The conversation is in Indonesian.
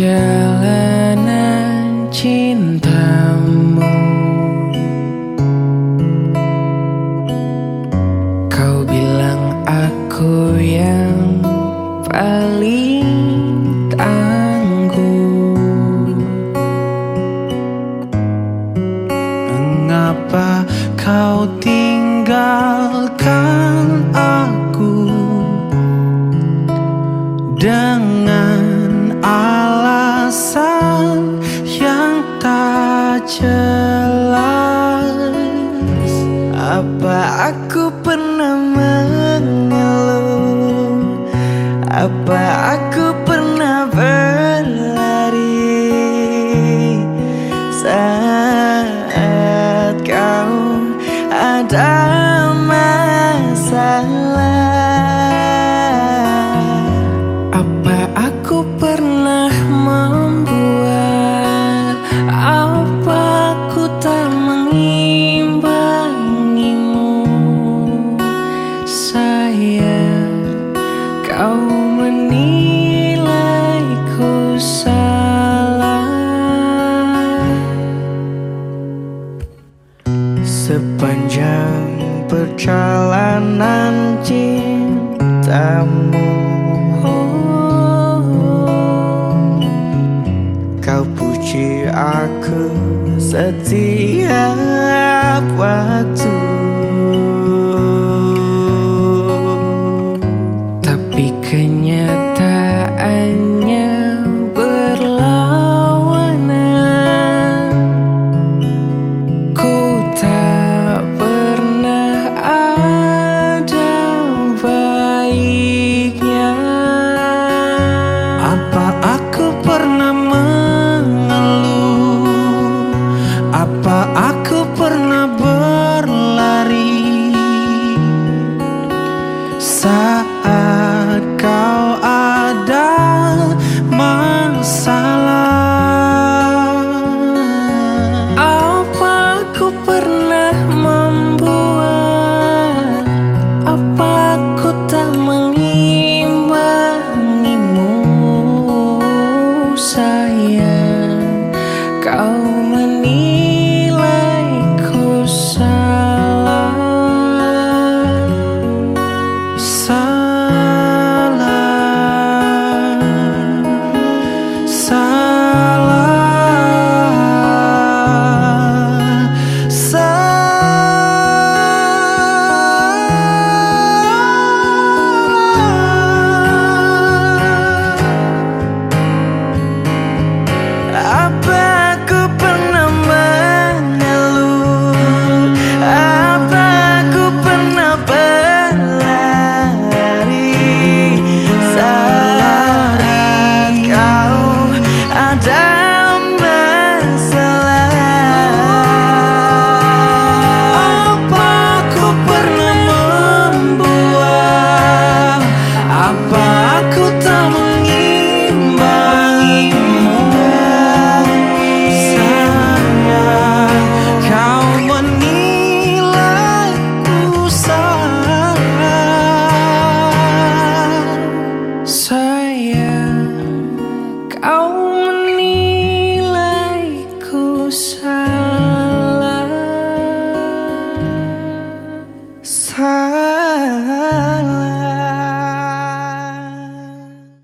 perjalanan cintamu. Kau bilang aku yang paling tangguh. Mengapa kau tinggalkan aku? Dan jelas. Apa aku pernah mengeluh? Apa aku Sepanjang perjalanan cintamu. Kau puji aku setiap waktu Apa aku pernah berlari? Saat kau ada masalah Apa aku pernah membuat? Apa aku tak mengimbangimu Sayang? Kau Salah Apa Sayang